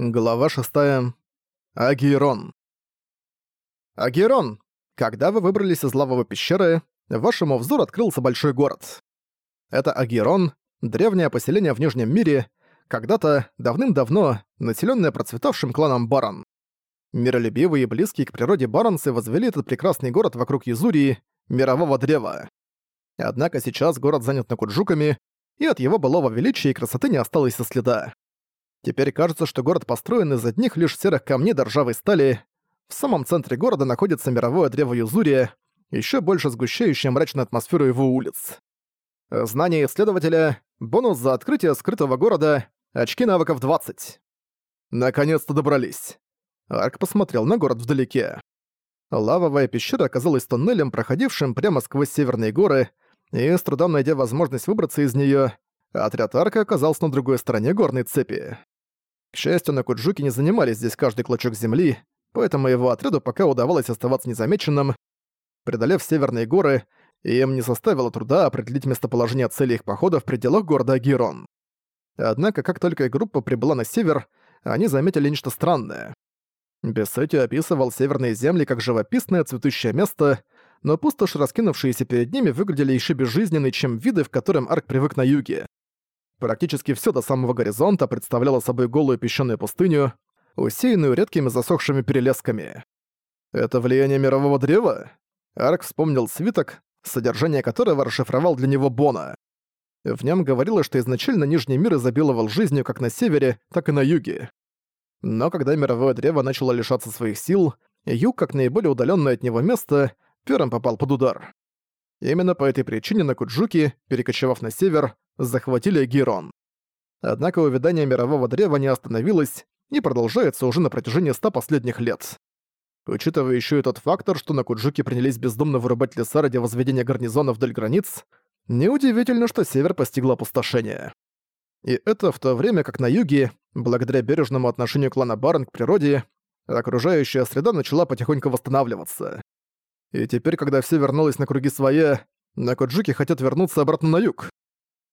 Глава 6. Агирон. Агирон! Когда вы выбрались из лавовой пещеры, вашему взору открылся большой город. Это Агирон, древнее поселение в Нижнем мире, когда-то, давным-давно, населенное процветавшим кланом Барон. Миролюбивые и близкие к природе баронцы возвели этот прекрасный город вокруг Язурии, мирового древа. Однако сейчас город занят накуджуками, и от его былого величия и красоты не осталось и следа. Теперь кажется, что город построен из одних лишь серых камней до ржавой стали. В самом центре города находится мировое древо Юзурия, еще больше сгущающее мрачную атмосферу его улиц. Знание исследователя — бонус за открытие скрытого города, очки навыков 20. Наконец-то добрались. Арк посмотрел на город вдалеке. Лавовая пещера оказалась тоннелем, проходившим прямо сквозь северные горы, и, с трудом найдя возможность выбраться из нее, отряд Арка оказался на другой стороне горной цепи. К счастью, на Куджуке не занимались здесь каждый клочок земли, поэтому его отряду пока удавалось оставаться незамеченным. Преодолев северные горы, им не составило труда определить местоположение цели их похода в пределах города Агирон. Однако, как только группа прибыла на север, они заметили нечто странное. Бессети описывал северные земли как живописное цветущее место, но пустошь, раскинувшиеся перед ними, выглядели еще безжизненнее, чем виды, в котором Арк привык на юге. Практически все до самого горизонта представляло собой голую песчаную пустыню, усеянную редкими засохшими перелесками. Это влияние мирового древа? Арк вспомнил свиток, содержание которого расшифровал для него Бона. В нем говорилось, что изначально Нижний мир изобиловал жизнью как на севере, так и на юге. Но когда мировое древо начало лишаться своих сил, юг, как наиболее удаленное от него место, первым попал под удар. Именно по этой причине на Куджуки, перекочевав на север, захватили Гирон. Однако увядание мирового древа не остановилось и продолжается уже на протяжении ста последних лет. Учитывая еще и тот фактор, что на Куджуке принялись бездумно вырубать леса ради возведения гарнизона вдоль границ, неудивительно, что север постигло опустошение. И это в то время, как на юге, благодаря бережному отношению клана Барн к природе, окружающая среда начала потихоньку восстанавливаться. И теперь, когда все вернулось на круги своя, Накоджуки хотят вернуться обратно на юг.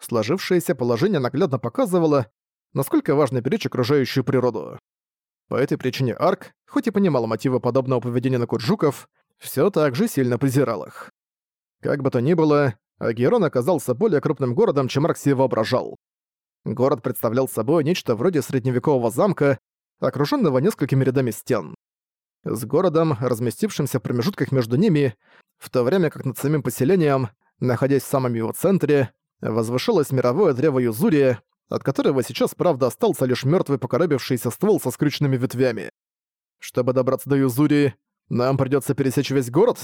Сложившееся положение наглядно показывало, насколько важно беречь окружающую природу. По этой причине Арк, хоть и понимал мотивы подобного поведения Накуджуков, все так же сильно презирал их. Как бы то ни было, Агерон оказался более крупным городом, чем Арк себе воображал. Город представлял собой нечто вроде средневекового замка, окруженного несколькими рядами стен. С городом, разместившимся в промежутках между ними, в то время как над самим поселением, находясь в самом его центре, возвышалось мировое древо Юзурия, от которого сейчас, правда, остался лишь мертвый покоробившийся ствол со скрюченными ветвями. Чтобы добраться до Юзурии, нам придется пересечь весь город?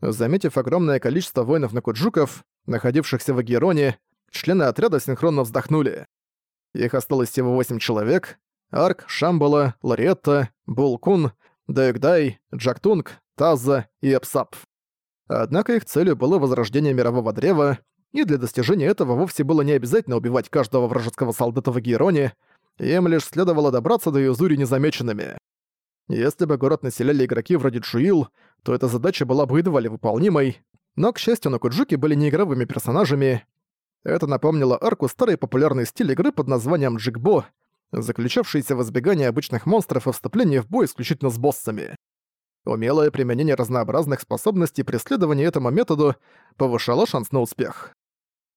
Заметив огромное количество воинов-накуджуков, находившихся в Агероне, члены отряда синхронно вздохнули. Их осталось всего восемь человек — Арк, Шамбала, Лариетта, Булкун, Дэйгдай, Джактунг, Таза и Эпсап. Однако их целью было возрождение мирового древа, и для достижения этого вовсе было не обязательно убивать каждого вражеского солдата в Героне, им лишь следовало добраться до Юзури незамеченными. Если бы город населяли игроки вроде Чуил, то эта задача была бы едва ли выполнимой, но, к счастью, на Куджуки были неигровыми персонажами. Это напомнило арку старый популярный стиль игры под названием Джигбо, заключавшийся в избегании обычных монстров и вступлении в бой исключительно с боссами. Умелое применение разнообразных способностей преследования этому методу повышало шанс на успех.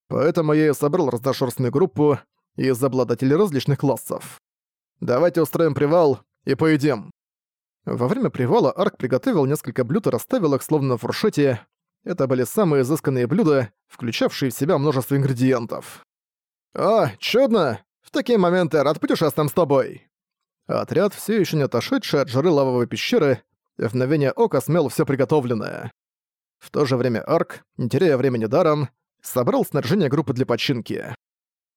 Поэтому я и собрал разношерстную группу из обладателей различных классов. Давайте устроим привал и поедим. Во время привала Арк приготовил несколько блюд и расставил их словно на фуршете. Это были самые изысканные блюда, включавшие в себя множество ингредиентов. «О, чудно! В такие моменты рад путешествиям с тобой!» Отряд, все еще не отошедший от жары лавовой пещеры, в мгновение ока смел все приготовленное. В то же время Арк, не теряя времени даром, собрал снаряжение группы для починки.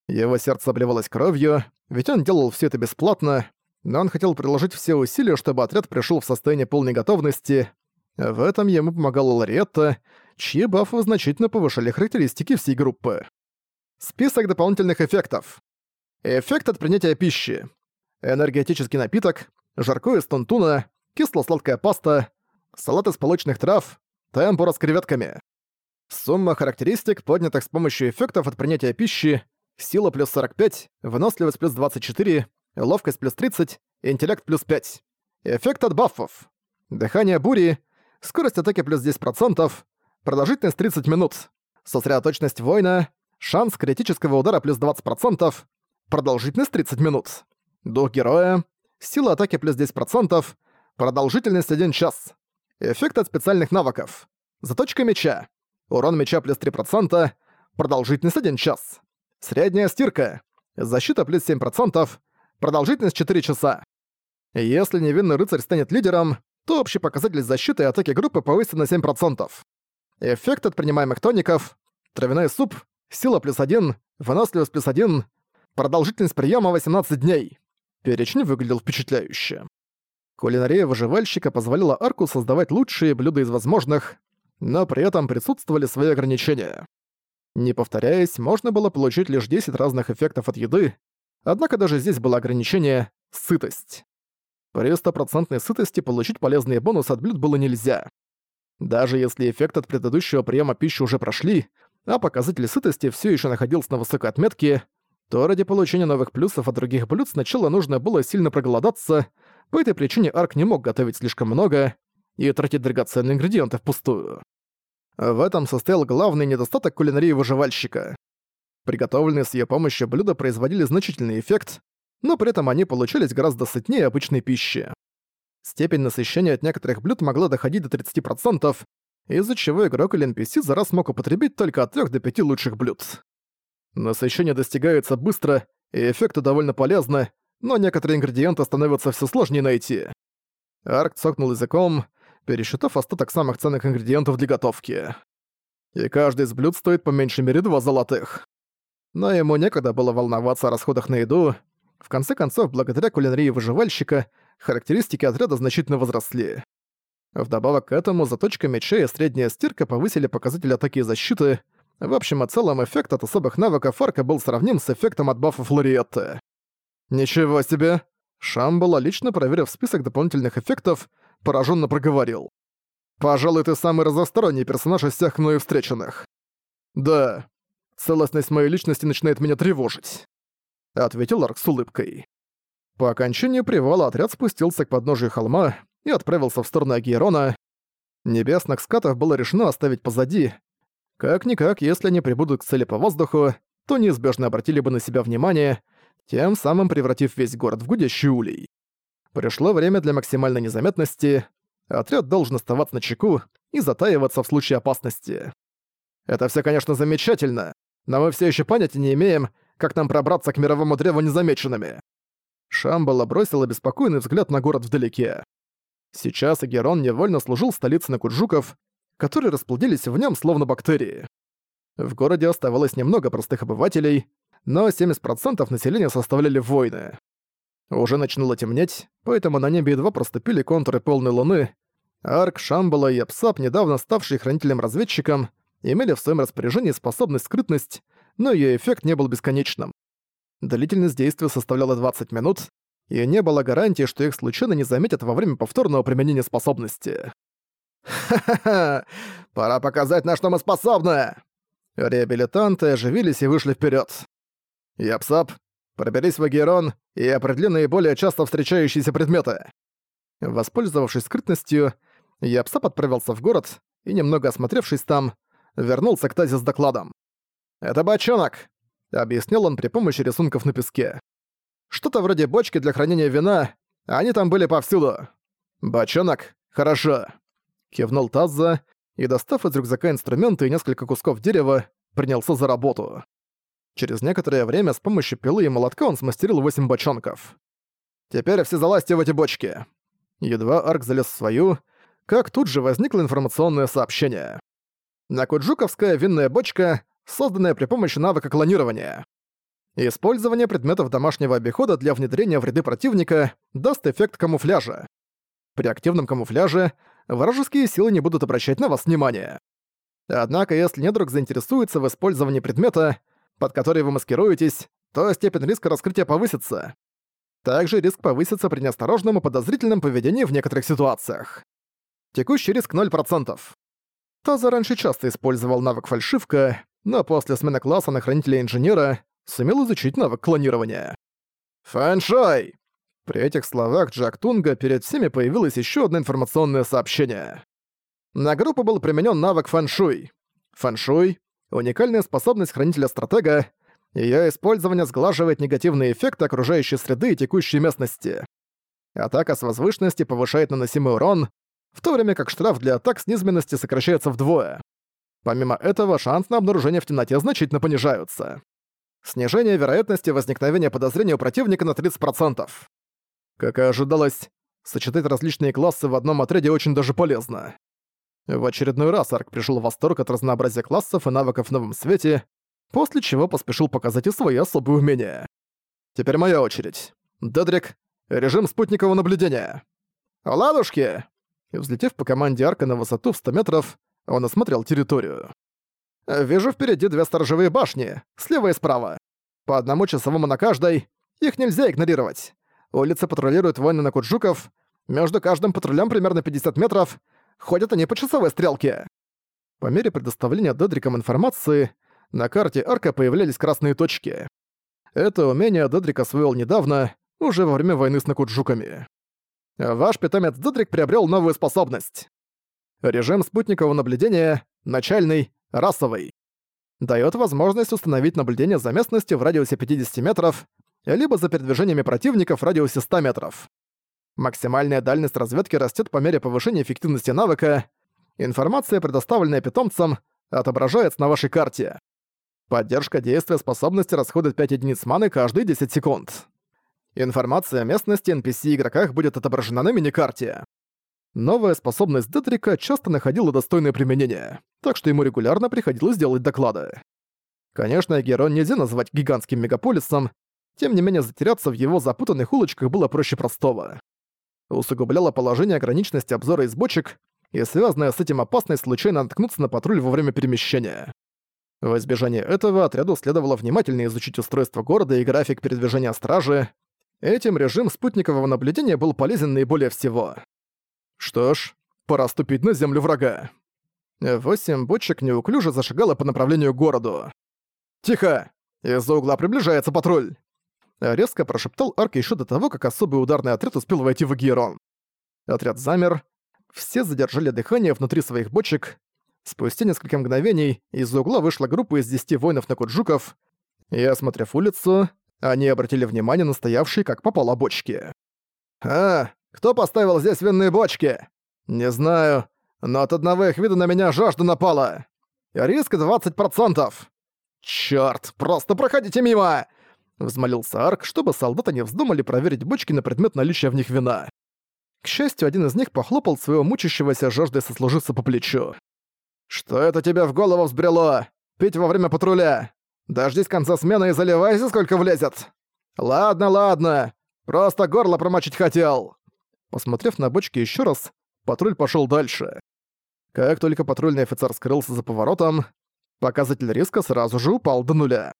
Его сердце обливалось кровью, ведь он делал все это бесплатно, но он хотел приложить все усилия, чтобы отряд пришел в состояние полной готовности. В этом ему помогала Лариетта, чьи бафы значительно повышали характеристики всей группы. Список дополнительных эффектов. Эффект от принятия пищи. Энергетический напиток, жаркое из тунтуна, кисло-сладкая паста, салат из полочных трав, темпура с креветками. Сумма характеристик, поднятых с помощью эффектов от принятия пищи, сила плюс 45, выносливость плюс 24, ловкость плюс 30, интеллект плюс 5. Эффект от баффов. Дыхание бури, скорость атаки плюс 10%, продолжительность 30 минут, сосредоточенность воина, шанс критического удара плюс 20%, продолжительность 30 минут. Дух героя, сила атаки плюс 10%, продолжительность 1 час. Эффект от специальных навыков. Заточка меча. Урон меча плюс 3%, продолжительность 1 час. Средняя стирка. Защита плюс 7%, продолжительность 4 часа. Если невинный рыцарь станет лидером, то общий показатель защиты и атаки группы повысится на 7%. Эффект от принимаемых тоников. Травяной суп. Сила плюс 1. Выносливость плюс 1. Продолжительность приема 18 дней. Перечень выглядел впечатляюще. Кулинария выживальщика позволяла Арку создавать лучшие блюда из возможных, но при этом присутствовали свои ограничения. Не повторяясь, можно было получить лишь 10 разных эффектов от еды, однако даже здесь было ограничение — сытость. При стопроцентной сытости получить полезные бонусы от блюд было нельзя. Даже если эффект от предыдущего приема пищи уже прошли, а показатель сытости все еще находился на высокой отметке, то ради получения новых плюсов от других блюд сначала нужно было сильно проголодаться, по этой причине Арк не мог готовить слишком много и тратить драгоценные ингредиенты впустую. В этом состоял главный недостаток кулинарии выживальщика. Приготовленные с ее помощью блюда производили значительный эффект, но при этом они получались гораздо сытнее обычной пищи. Степень насыщения от некоторых блюд могла доходить до 30%, из-за чего игрок или NPC за раз мог употребить только от 3 до 5 лучших блюд. Насыщение достигается быстро, и эффекты довольно полезны, но некоторые ингредиенты становятся все сложнее найти. Арк цокнул языком, пересчитав остаток самых ценных ингредиентов для готовки. И каждый из блюд стоит по меньшей мере два золотых. Но ему некогда было волноваться о расходах на еду, в конце концов, благодаря кулинарии выживальщика, характеристики отряда значительно возросли. Вдобавок к этому, заточка меча и средняя стирка повысили показатель атаки и защиты. В общем и целом, эффект от особых навыков арка был сравним с эффектом от бафа Флориетты. «Ничего себе!» Шамбала, лично проверив список дополнительных эффектов, пораженно проговорил. «Пожалуй, ты самый разносторонний персонаж из всех мною встреченных». «Да, целостность моей личности начинает меня тревожить». — ответил Арк с улыбкой. По окончании привала отряд спустился к подножию холма и отправился в сторону Агиерона. Небесных скатов было решено оставить позади. Как-никак, если они прибудут к цели по воздуху, то неизбежно обратили бы на себя внимание, тем самым превратив весь город в гудящий улей. Пришло время для максимальной незаметности. Отряд должен оставаться на чеку и затаиваться в случае опасности. Это все, конечно, замечательно, но мы все еще понятия не имеем, как нам пробраться к мировому древу незамеченными?» Шамбала бросила беспокойный взгляд на город вдалеке. Сейчас Агерон невольно служил столицей Накуджуков, которые расплодились в нем словно бактерии. В городе оставалось немного простых обывателей, но 70% населения составляли воины. Уже начинало темнеть, поэтому на небе едва проступили контуры полной луны. Арк, Шамбала и Апсап, недавно ставшие хранителем-разведчиком, имели в своем распоряжении способность скрытность, но ее эффект не был бесконечным. Длительность действия составляла 20 минут, и не было гарантии, что их случайно не заметят во время повторного применения способности. «Ха-ха-ха! Пора показать, на что мы способны!» Реабилитанты оживились и вышли вперед. «Япсап, проберись в Агерон и определи наиболее часто встречающиеся предметы». Воспользовавшись скрытностью, Япсап отправился в город и, немного осмотревшись там, вернулся к Тазе с докладом. «Это бочонок», — объяснил он при помощи рисунков на песке. «Что-то вроде бочки для хранения вина, а они там были повсюду». «Бочонок? Хорошо», — кивнул Тазза и, достав из рюкзака инструменты и несколько кусков дерева, принялся за работу. Через некоторое время с помощью пилы и молотка он смастерил восемь бочонков. «Теперь все залазьте в эти бочки». Едва Арк залез в свою, как тут же возникло информационное сообщение. Накуджуковская винная бочка созданная при помощи навыка клонирования. Использование предметов домашнего обихода для внедрения в ряды противника даст эффект камуфляжа. При активном камуфляже вражеские силы не будут обращать на вас внимания. Однако, если недруг заинтересуется в использовании предмета, под который вы маскируетесь, то степень риска раскрытия повысится. Также риск повысится при неосторожном и подозрительном поведении в некоторых ситуациях. Текущий риск 0%. Таза раньше часто использовал навык фальшивка, но после смены класса на хранителя инженера сумел изучить навык клонирования. «Фэншой!» При этих словах Джак Тунга перед всеми появилось еще одно информационное сообщение. На группу был применен навык фэншуй. Фэншуй — уникальная способность хранителя-стратега, ее использование сглаживает негативные эффекты окружающей среды и текущей местности. Атака с возвышенности повышает наносимый урон, в то время как штраф для атак с низменности сокращается вдвое. Помимо этого, шанс на обнаружение в темноте значительно понижаются. Снижение вероятности возникновения подозрения у противника на 30%. Как и ожидалось, сочетать различные классы в одном отряде очень даже полезно. В очередной раз Арк пришел в восторг от разнообразия классов и навыков в новом свете, после чего поспешил показать и свои особые умения. Теперь моя очередь. Дедрик, режим спутникового наблюдения. «Ладушки!» Взлетев по команде Арка на высоту в 100 метров, он осмотрел территорию. «Вижу впереди две сторожевые башни, слева и справа. По одному часовому на каждой. Их нельзя игнорировать. Улицы патрулируют воины на Куджуков. Между каждым патрулем примерно 50 метров. Ходят они по часовой стрелке». По мере предоставления Дедриком информации, на карте арка появлялись красные точки. Это умение Дедрик освоил недавно, уже во время войны с Накуджуками. Ваш питомец Дедрик приобрел новую способность. Режим спутникового наблюдения начальный, расовый. Дает возможность установить наблюдение за местностью в радиусе 50 метров, либо за передвижениями противников в радиусе 100 метров. Максимальная дальность разведки растет по мере повышения эффективности навыка. Информация, предоставленная питомцам, отображается на вашей карте. Поддержка действия способности расходует 5 единиц маны каждые 10 секунд. Информация о местности NPC-игроках будет отображена на миникарте. Новая способность Детрика часто находила достойное применение, так что ему регулярно приходилось делать доклады. Конечно, Герон нельзя назвать гигантским мегаполисом, тем не менее затеряться в его запутанных улочках было проще простого. Усугубляло положение ограниченности обзора из бочек и связанная с этим опасность случайно наткнуться на патруль во время перемещения. В избежание этого отряду следовало внимательно изучить устройство города и график передвижения стражи. Этим режим спутникового наблюдения был полезен наиболее всего. Что ж, пора ступить на землю врага. Восемь бочек неуклюже зашагало по направлению к городу. «Тихо! Из-за угла приближается патруль!» Резко прошептал Арк еще до того, как особый ударный отряд успел войти в Герон. Отряд замер. Все задержали дыхание внутри своих бочек, Спустя несколько мгновений из угла вышла группа из десяти воинов на Куджуков, и, осмотрев улицу, они обратили внимание на стоявшие как попало бочки. «А, кто поставил здесь винные бочки?» «Не знаю, но от одного их вида на меня жажда напала. Риск 20%. Чёрт, просто проходите мимо!» Взмолился Арк, чтобы солдаты не вздумали проверить бочки на предмет наличия в них вина. К счастью, один из них похлопал своего мучащегося жаждой сослужиться по плечу. «Что это тебе в голову взбрело? Пить во время патруля? Дождись конца смены и заливайся, сколько влезет!» «Ладно, ладно, просто горло промочить хотел!» Посмотрев на бочки еще раз, патруль пошел дальше. Как только патрульный офицер скрылся за поворотом, показатель риска сразу же упал до нуля.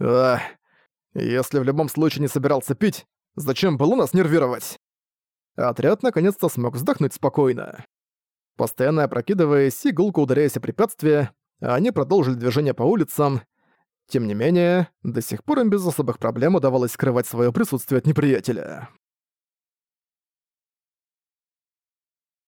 Ах, если в любом случае не собирался пить, зачем было нас нервировать? Отряд наконец-то смог вздохнуть спокойно. Постоянно опрокидываясь и гулко ударяясь о препятствия, они продолжили движение по улицам. Тем не менее, до сих пор им без особых проблем удавалось скрывать свое присутствие от неприятеля.